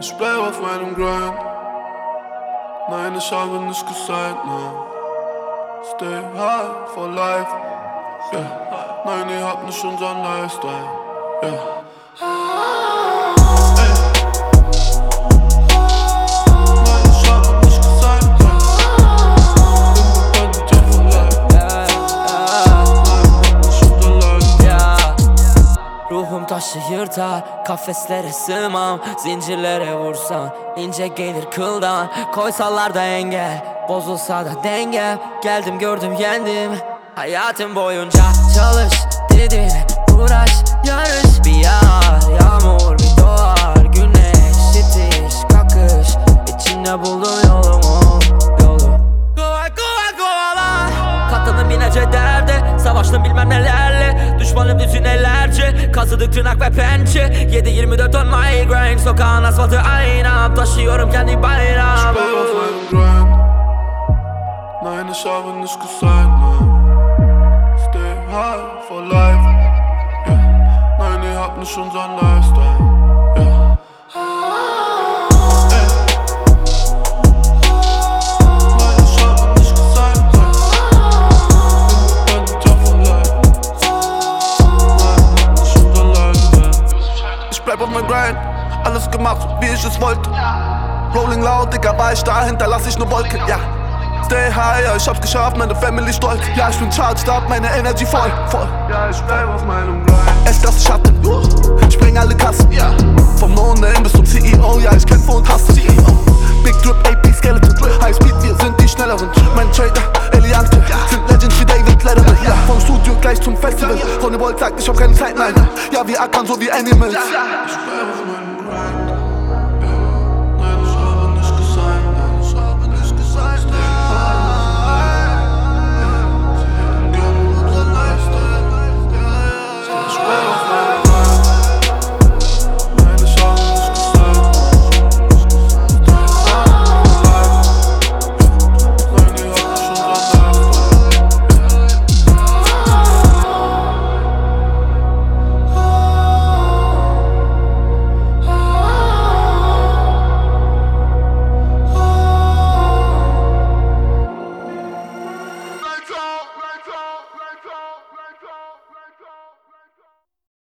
Ich bleib auf meinem Grind. Nein, ich habe nicht gesagt, nein. Stay high for life. Yeah. Nein, ihr habt nicht unseren Lifestyle. Yeah. Taşı yırtar Kafeslere sığmam Zincirlere vursan ince gelir kıldan Koysalar da engel Bozulsa da denge. Geldim gördüm yendim Hayatım boyunca. Çalış dedin Uğraş yarış. Bir yağar Yağmur bir doğar Güneş itiş kakış. İçinde buldum Binece derde Savaştım bilmem nelerle Düşmanım düzinelerce Kazıdık tırnak ve pençe 7-24 on migraine Sokağın asfaltı aynam Taşıyorum kendi Grind. Nein, ich habe nicht gesagt. Stay high for life. Yeah. Nein, ihr habt nicht unseren Lifestyle. Alles gemacht, wie ich es wollte. Rolling loud, Digga, war ich da, hinterlass ich ne Wolke, ja. Stay high, ja, ich hab's geschafft, meine Family stolz. Ja, ich bin charged up, meine Energy voll, voll. Ja, ich bleib auf meinem Grind. Es das Schatten, spring alle Kassen, ja. Vom No-Name bis zum CEO, ja, ich kämpfe und hasse. CEO. Big Drip, AP, Skeleton, High Speed, wir sind die Schnelleren. Mein Trader, Eliante, sind Legends wie David Letterman, ja. Vom Studio gleich zum Festival. Ronny Bolt sagt, ich hab keine Zeit, nein. Ja, wir ackern so wie Animals. Ich bleib auf meinem.